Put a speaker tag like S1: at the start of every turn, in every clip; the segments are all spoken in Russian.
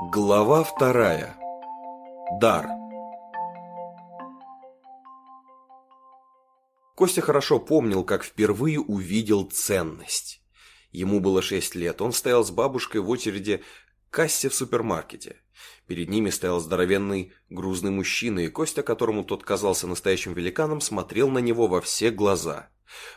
S1: Глава вторая. Дар. Костя хорошо помнил, как впервые увидел ценность. Ему было шесть лет, он стоял с бабушкой в очереди кассе в супермаркете. Перед ними стоял здоровенный грузный мужчина, и Костя, которому тот казался настоящим великаном, смотрел на него во все глаза.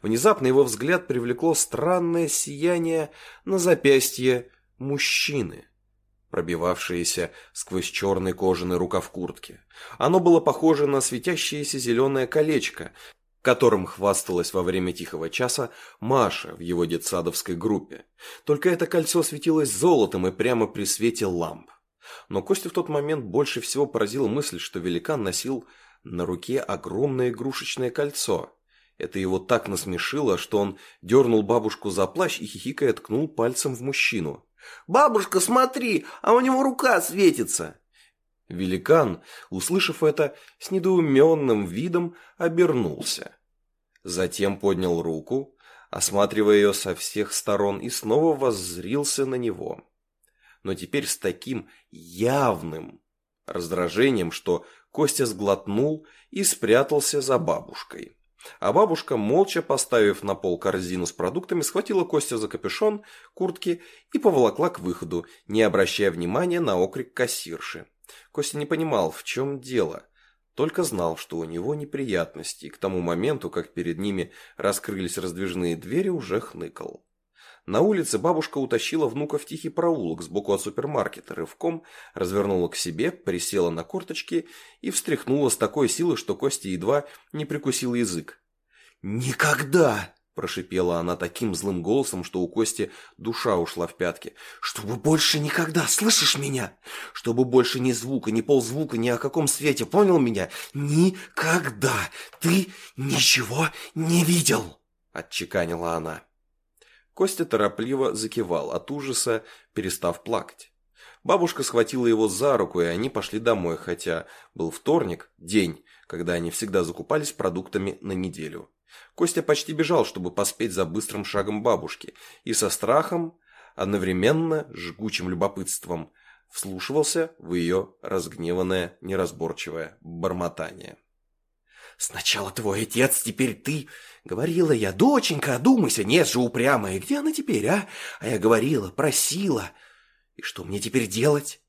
S1: Внезапно его взгляд привлекло странное сияние на запястье мужчины пробивавшееся сквозь черный кожаный рукав куртки. Оно было похоже на светящееся зеленое колечко, которым хвасталась во время тихого часа Маша в его детсадовской группе. Только это кольцо светилось золотом и прямо при свете ламп. Но Костю в тот момент больше всего поразила мысль, что великан носил на руке огромное игрушечное кольцо. Это его так насмешило, что он дернул бабушку за плащ и хихикая ткнул пальцем в мужчину.
S2: «Бабушка, смотри, а у него рука светится!»
S1: Великан, услышав это, с недоуменным видом обернулся. Затем поднял руку, осматривая ее со всех сторон, и снова воззрился на него. Но теперь с таким явным раздражением, что Костя сглотнул и спрятался за бабушкой. А бабушка, молча поставив на пол корзину с продуктами, схватила Костя за капюшон куртки и поволокла к выходу, не обращая внимания на окрик кассирши. Костя не понимал, в чем дело, только знал, что у него неприятности, и к тому моменту, как перед ними раскрылись раздвижные двери, уже хныкал. На улице бабушка утащила внука в тихий проулок сбоку от супермаркета, рывком развернула к себе, присела на корточки и встряхнула с такой силой, что Костя едва не прикусил язык. «Никогда!» – прошипела она таким злым голосом, что у Кости душа ушла в пятки. «Чтобы больше никогда, слышишь меня? Чтобы больше ни звука, ни ползвука, ни о каком свете, понял меня? Никогда! Ты ничего не видел!» – отчеканила она. Костя торопливо закивал, от ужаса перестав плакать. Бабушка схватила его за руку, и они пошли домой, хотя был вторник, день, когда они всегда закупались продуктами на неделю. Костя почти бежал, чтобы поспеть за быстрым шагом бабушки, и со страхом, одновременно жгучим любопытством, вслушивался в ее разгневанное, неразборчивое бормотание. «Сначала твой отец, теперь ты!» Говорила я, «Доченька, одумайся, нет же упрямая, где она теперь, а?» А я говорила, просила. «И что мне теперь делать?»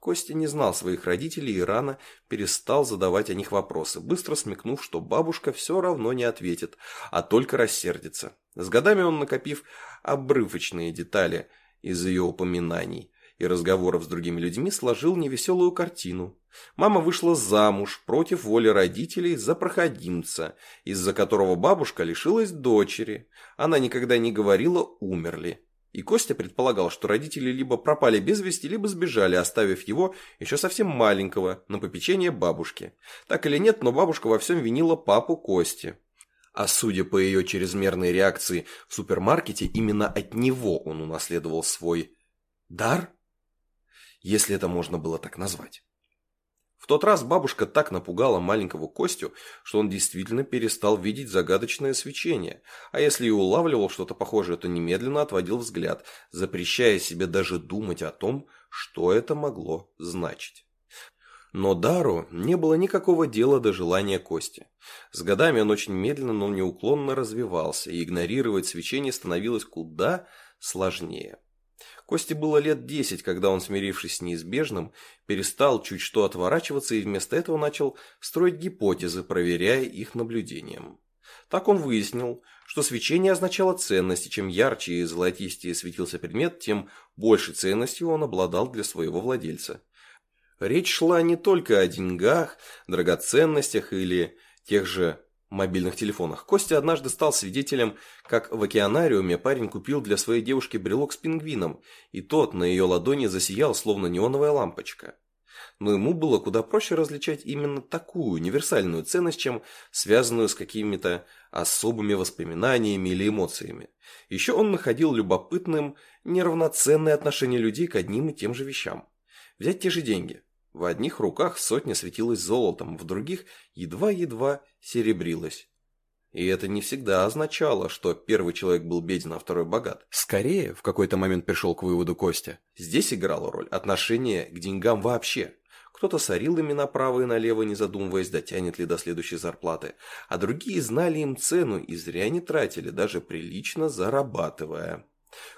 S1: Костя не знал своих родителей и рано перестал задавать о них вопросы, быстро смекнув, что бабушка все равно не ответит, а только рассердится. С годами он, накопив обрывочные детали из ее упоминаний, и разговоров с другими людьми сложил невеселую картину. Мама вышла замуж против воли родителей за проходимца, из-за которого бабушка лишилась дочери. Она никогда не говорила «умерли». И Костя предполагал, что родители либо пропали без вести, либо сбежали, оставив его еще совсем маленького на попечение бабушки. Так или нет, но бабушка во всем винила папу Кости. А судя по ее чрезмерной реакции в супермаркете, именно от него он унаследовал свой дар если это можно было так назвать. В тот раз бабушка так напугала маленького Костю, что он действительно перестал видеть загадочное свечение, а если и улавливал что-то похожее, то немедленно отводил взгляд, запрещая себе даже думать о том, что это могло значить. Но Дару не было никакого дела до желания Кости. С годами он очень медленно, но неуклонно развивался, и игнорировать свечение становилось куда сложнее. Косте было лет десять, когда он, смирившись с неизбежным, перестал чуть что отворачиваться и вместо этого начал строить гипотезы, проверяя их наблюдением. Так он выяснил, что свечение означало ценность, и чем ярче и золотистее светился предмет, тем больше ценностью он обладал для своего владельца. Речь шла не только о деньгах, драгоценностях или тех же мобильных телефонах. Костя однажды стал свидетелем, как в океанариуме парень купил для своей девушки брелок с пингвином, и тот на ее ладони засиял, словно неоновая лампочка. Но ему было куда проще различать именно такую универсальную ценность, чем связанную с какими-то особыми воспоминаниями или эмоциями. Еще он находил любопытным неравноценное отношение людей к одним и тем же вещам. Взять те же деньги. В одних руках сотня светилась золотом, в других едва-едва серебрилась. И это не всегда означало, что первый человек был беден, а второй богат. Скорее, в какой-то момент пришел к выводу Костя, здесь играла роль отношение к деньгам вообще. Кто-то сорил ими направо и налево, не задумываясь, дотянет ли до следующей зарплаты, а другие знали им цену и зря не тратили, даже прилично зарабатывая.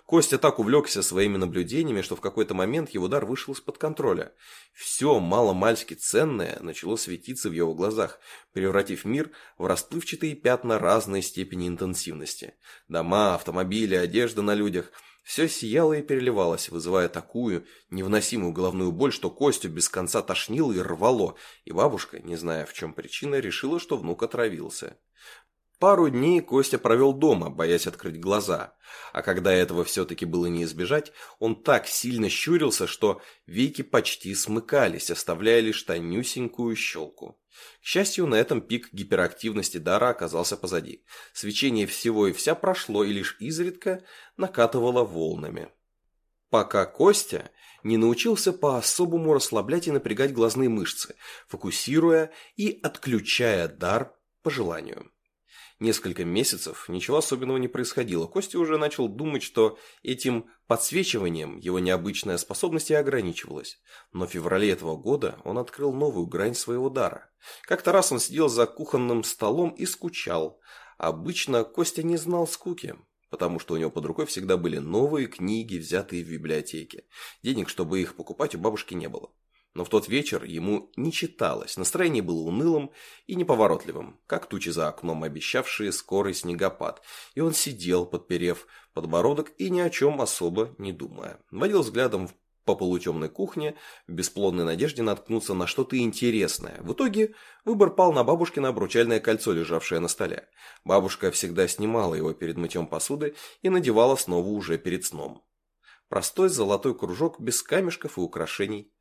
S1: Костя так увлекся своими наблюдениями, что в какой-то момент его дар вышел из-под контроля. Все мало-мальски ценное начало светиться в его глазах, превратив мир в расплывчатые пятна разной степени интенсивности. Дома, автомобили, одежда на людях – все сияло и переливалось, вызывая такую невыносимую головную боль, что Костю без конца тошнило и рвало, и бабушка, не зная в чем причина, решила, что внук отравился. Пару дней Костя провел дома, боясь открыть глаза. А когда этого все-таки было не избежать, он так сильно щурился, что веки почти смыкались, оставляя лишь тонюсенькую щелку. К счастью, на этом пик гиперактивности дара оказался позади. Свечение всего и вся прошло и лишь изредка накатывало волнами. Пока Костя не научился по-особому расслаблять и напрягать глазные мышцы, фокусируя и отключая дар по желанию несколько месяцев ничего особенного не происходило. Костя уже начал думать, что этим подсвечиванием его необычная способность и ограничивалась. Но в феврале этого года он открыл новую грань своего дара. Как-то раз он сидел за кухонным столом и скучал. Обычно Костя не знал скуки, потому что у него под рукой всегда были новые книги, взятые в библиотеке. Денег, чтобы их покупать, у бабушки не было. Но в тот вечер ему не читалось, настроение было унылым и неповоротливым, как тучи за окном, обещавшие скорый снегопад, и он сидел, подперев подбородок и ни о чем особо не думая. Водил взглядом по полутемной кухне, в бесплодной надежде наткнуться на что-то интересное. В итоге выбор пал на бабушкино обручальное кольцо, лежавшее на столе. Бабушка всегда снимала его перед мытьем посуды и надевала снова уже перед сном. Простой золотой кружок без камешков и украшений.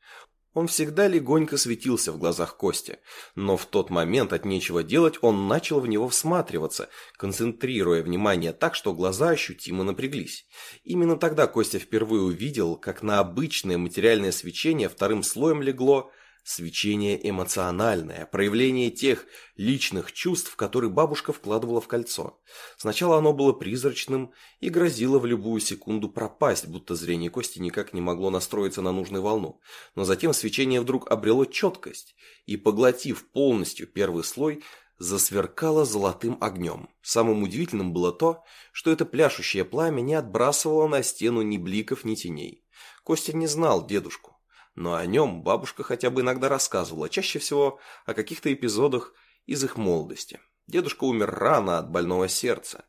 S1: Он всегда легонько светился в глазах Кости, но в тот момент от нечего делать он начал в него всматриваться, концентрируя внимание так, что глаза ощутимо напряглись. Именно тогда Костя впервые увидел, как на обычное материальное свечение вторым слоем легло Свечение эмоциональное, проявление тех личных чувств, которые бабушка вкладывала в кольцо. Сначала оно было призрачным и грозило в любую секунду пропасть, будто зрение Кости никак не могло настроиться на нужную волну. Но затем свечение вдруг обрело четкость и, поглотив полностью первый слой, засверкало золотым огнем. Самым удивительным было то, что это пляшущее пламя не отбрасывало на стену ни бликов, ни теней. Костя не знал дедушку но о нем бабушка хотя бы иногда рассказывала, чаще всего о каких-то эпизодах из их молодости. Дедушка умер рано от больного сердца.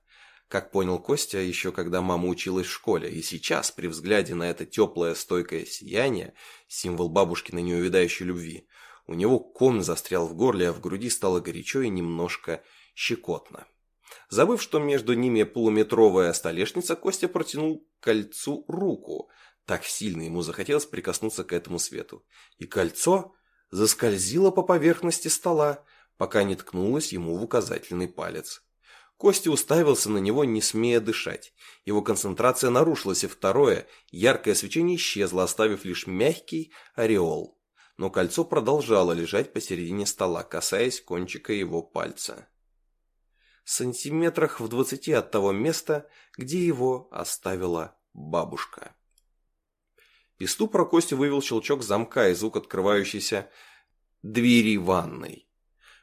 S1: Как понял Костя, еще когда мама училась в школе, и сейчас, при взгляде на это теплое стойкое сияние, символ бабушкиной неувядающей любви, у него ком застрял в горле, а в груди стало горячо и немножко щекотно. Забыв, что между ними полуметровая столешница, Костя протянул кольцу руку, так сильно ему захотелось прикоснуться к этому свету. И кольцо заскользило по поверхности стола, пока не ткнулось ему в указательный палец. Костя уставился на него, не смея дышать. Его концентрация нарушилась, и второе, яркое свечение исчезло, оставив лишь мягкий ореол. Но кольцо продолжало лежать посередине стола, касаясь кончика его пальца. Сантиметрах в двадцати от того места, где его оставила бабушка. Из ступора Костя вывел щелчок замка и звук открывающейся двери ванной.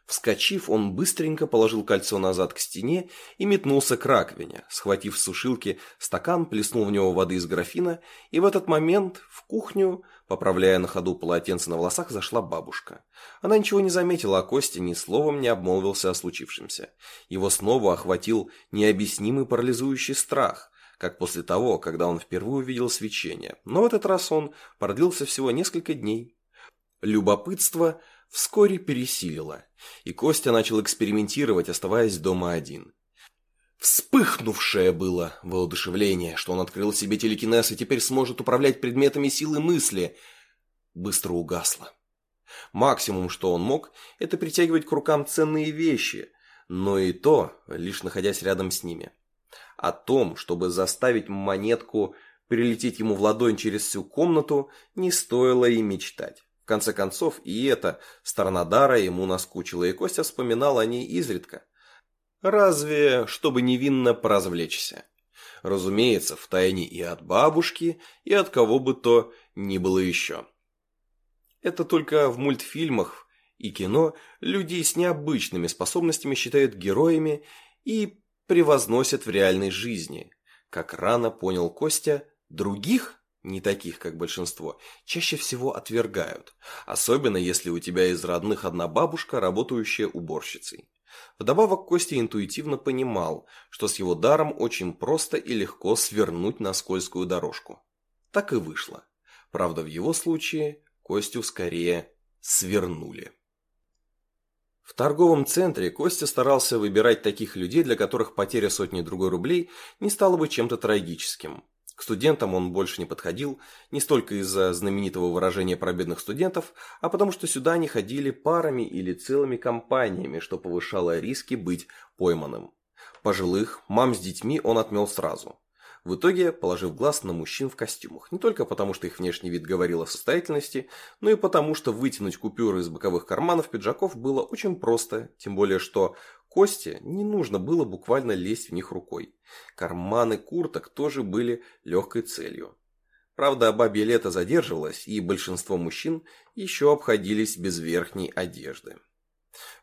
S1: Вскочив, он быстренько положил кольцо назад к стене и метнулся к раковине. Схватив с сушилки стакан, плеснул в него воды из графина, и в этот момент в кухню, поправляя на ходу полотенце на волосах, зашла бабушка. Она ничего не заметила, а Костя ни словом не обмолвился о случившемся. Его снова охватил необъяснимый парализующий страх как после того, когда он впервые увидел свечение, но в этот раз он продлился всего несколько дней. Любопытство вскоре пересилило, и Костя начал экспериментировать, оставаясь дома один. Вспыхнувшее было воодушевление, что он открыл себе телекинез и теперь сможет управлять предметами силы мысли, быстро угасло. Максимум, что он мог, это притягивать к рукам ценные вещи, но и то, лишь находясь рядом с ними. О том, чтобы заставить монетку прилететь ему в ладонь через всю комнату, не стоило и мечтать. В конце концов, и эта сторона дара ему наскучила, и Костя вспоминал о ней изредка. Разве чтобы невинно поразвлечься. Разумеется, в тайне и от бабушки, и от кого бы то ни было еще. Это только в мультфильмах и кино людей с необычными способностями считают героями и превозносят в реальной жизни. Как рано понял Костя, других, не таких, как большинство, чаще всего отвергают, особенно если у тебя из родных одна бабушка, работающая уборщицей. Вдобавок Костя интуитивно понимал, что с его даром очень просто и легко свернуть на скользкую дорожку. Так и вышло. Правда, в его случае Костю скорее свернули. В торговом центре Костя старался выбирать таких людей, для которых потеря сотни другой рублей не стала бы чем-то трагическим. К студентам он больше не подходил, не столько из-за знаменитого выражения про бедных студентов, а потому что сюда они ходили парами или целыми компаниями, что повышало риски быть пойманным. Пожилых, мам с детьми он отмел сразу. В итоге, положив глаз на мужчин в костюмах, не только потому, что их внешний вид говорил о состоятельности, но и потому, что вытянуть купюры из боковых карманов пиджаков было очень просто, тем более, что Косте не нужно было буквально лезть в них рукой. Карманы курток тоже были легкой целью. Правда, бабье лето задерживалось, и большинство мужчин еще обходились без верхней одежды.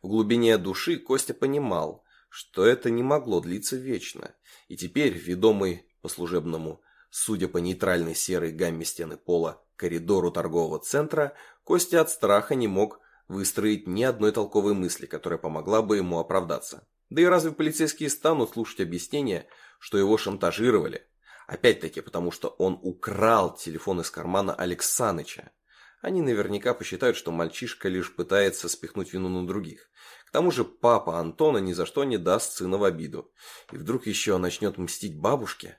S1: В глубине души Костя понимал, что это не могло длиться вечно, и теперь, ведомый по служебному, судя по нейтральной серой гамме стены пола, коридору торгового центра, Костя от страха не мог выстроить ни одной толковой мысли, которая помогла бы ему оправдаться. Да и разве полицейские станут слушать объяснения, что его шантажировали? Опять-таки, потому что он украл телефон из кармана Алексаныча. Они наверняка посчитают, что мальчишка лишь пытается спихнуть вину на других. К тому же папа Антона ни за что не даст сына в обиду. И вдруг еще начнет мстить бабушке?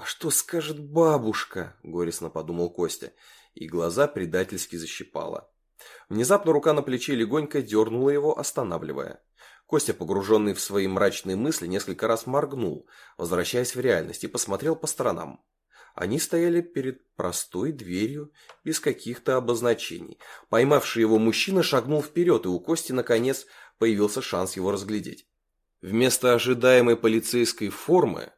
S1: «А что скажет бабушка?» – горестно подумал Костя, и глаза предательски защипала. Внезапно рука на плече легонько дернула его, останавливая. Костя, погруженный в свои мрачные мысли, несколько раз моргнул, возвращаясь в реальность, и посмотрел по сторонам. Они стояли перед простой дверью, без каких-то обозначений. Поймавший его мужчина шагнул вперед, и у Кости, наконец, появился шанс его разглядеть. Вместо ожидаемой полицейской формы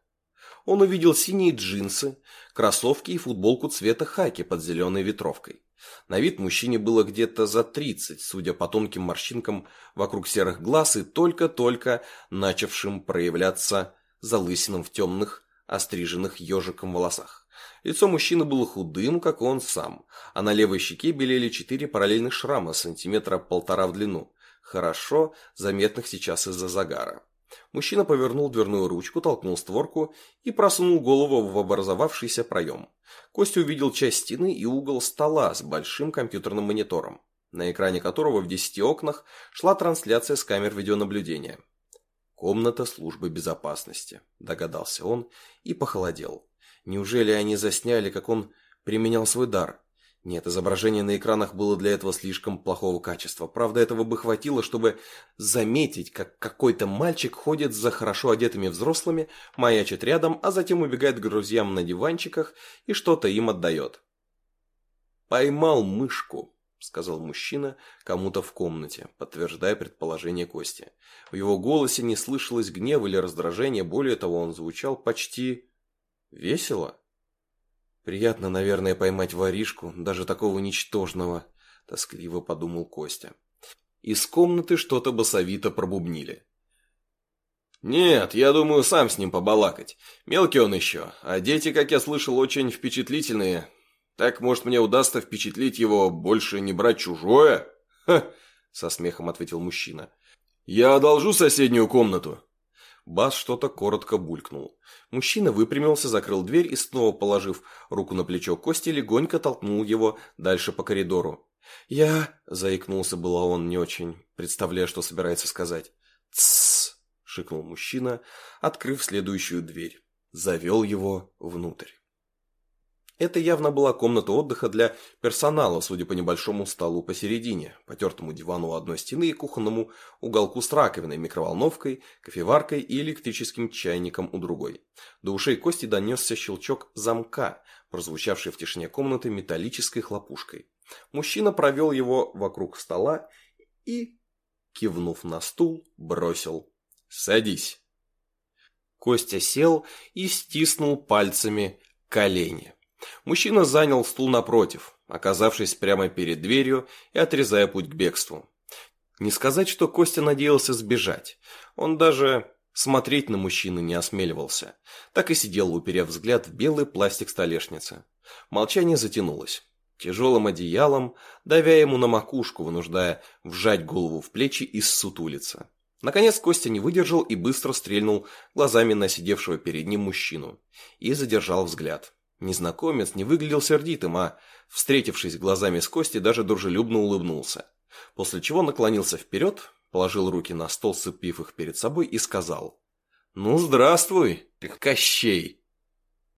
S1: он увидел синие джинсы, кроссовки и футболку цвета хаки под зеленой ветровкой. На вид мужчине было где-то за тридцать, судя по тонким морщинкам вокруг серых глаз и только-только начавшим проявляться залысинам в темных, остриженных ежиком волосах. Лицо мужчины было худым, как он сам, а на левой щеке белели четыре параллельных шрама сантиметра полтора в длину, хорошо заметных сейчас из-за загара. Мужчина повернул дверную ручку, толкнул створку и просунул голову в образовавшийся проем. Костя увидел часть стены и угол стола с большим компьютерным монитором, на экране которого в десяти окнах шла трансляция с камер видеонаблюдения. «Комната службы безопасности», – догадался он и похолодел. Неужели они засняли, как он применял свой дар? Нет, изображение на экранах было для этого слишком плохого качества. Правда, этого бы хватило, чтобы заметить, как какой-то мальчик ходит за хорошо одетыми взрослыми, маячит рядом, а затем убегает к друзьям на диванчиках и что-то им отдает. «Поймал мышку», — сказал мужчина кому-то в комнате, подтверждая предположение Кости. В его голосе не слышалось гнева или раздражения, более того, он звучал почти весело. Приятно, наверное, поймать воришку, даже такого ничтожного, тоскливо подумал Костя. Из комнаты что-то басовито пробубнили. «Нет, я думаю, сам с ним побалакать. Мелкий он еще, а дети, как я слышал, очень впечатлительные. Так, может, мне удастся впечатлить его, больше не брать чужое?» «Ха!» — со смехом ответил мужчина. «Я одолжу соседнюю комнату». Бас что-то коротко булькнул. Мужчина выпрямился, закрыл дверь и, снова положив руку на плечо Кости, легонько толкнул его дальше по коридору. «Я...» – заикнулся было он не очень, представляя, что собирается сказать. «Тссс!» – шикнул мужчина, открыв следующую дверь. Завел его внутрь. Это явно была комната отдыха для персонала, судя по небольшому столу посередине, потертому дивану у одной стены и кухонному уголку с раковиной, микроволновкой, кофеваркой и электрическим чайником у другой. До ушей Кости донесся щелчок замка, прозвучавший в тишине комнаты металлической хлопушкой. Мужчина провел его вокруг стола и, кивнув на стул, бросил Садись». Костя сел и стиснул пальцами колени. Мужчина занял стул напротив, оказавшись прямо перед дверью и отрезая путь к бегству. Не сказать, что Костя надеялся сбежать. Он даже смотреть на мужчину не осмеливался. Так и сидел, уперев взгляд в белый пластик столешницы. Молчание затянулось. Тяжелым одеялом, давя ему на макушку, вынуждая вжать голову в плечи и ссутулиться. Наконец Костя не выдержал и быстро стрельнул глазами на сидевшего перед ним мужчину. И задержал взгляд. Незнакомец не выглядел сердитым, а, встретившись глазами с Костей, даже дружелюбно улыбнулся. После чего наклонился вперед, положил руки на стол, сцепив их перед собой, и сказал. «Ну, здравствуй, ты Кощей!»